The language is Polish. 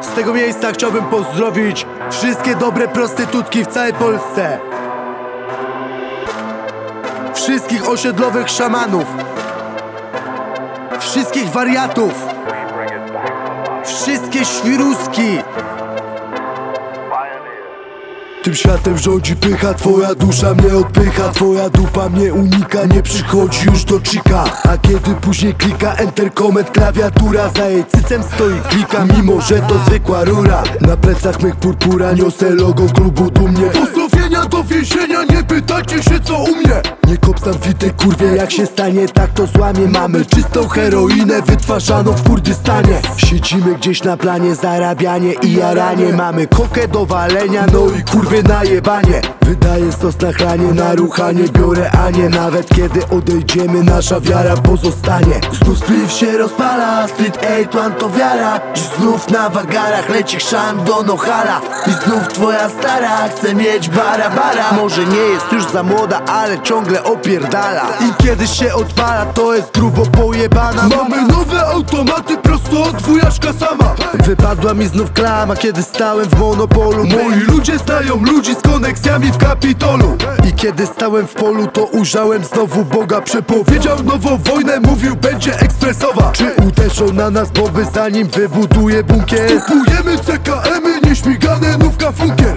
Z tego miejsca chciałbym pozdrowić wszystkie dobre prostytutki w całej Polsce. Wszystkich osiedlowych szamanów. Wszystkich wariatów. Wszystkie świruski. Tym światem rządzi pycha, twoja dusza mnie odpycha Twoja dupa mnie unika, nie przychodzi już do czyka. A kiedy później klika enter comment klawiatura Za jej cycem stoi klika, mimo że to zwykła rura Na plecach mych purpura niosę logo klubu dumnie. Pozdrowienia do więzienia, nie pytajcie się co u mnie. Nie kop witej kurwie, jak się stanie tak to złamie. Mamy czystą heroinę wytwarzaną w Kurdystanie. Siedzimy gdzieś na planie, zarabianie i jaranie. Mamy kokę do walenia, no i kurwie najebanie Wydaję stos na chranie, na ruchanie biorę, a nie Nawet kiedy odejdziemy, nasza wiara pozostanie. Znów spliw się rozpala, street 8 to wiara. Dziś znów na wagarach leci chrzan do Nohala I znów twoja stara chce mieć bara bara Może nie jest już za młoda, ale ciągle opierdala. I kiedy się odpala, to jest grubo pojebana. Mamy nowe automaty prosto od wujaszka sama. Wypadła mi znów klama, kiedy stałem w monopolu. Moi ludzie znają ludzi z koneksjami w Kapitolu. I kiedy stałem w polu, to ujrzałem znowu Boga. Przepowiedział nową wojnę, mówił będzie ekspresowa. Czy uderzą na nas bomby zanim wybuduje bunkier? Skupujemy CKM-y, nieśmigane nówka funkier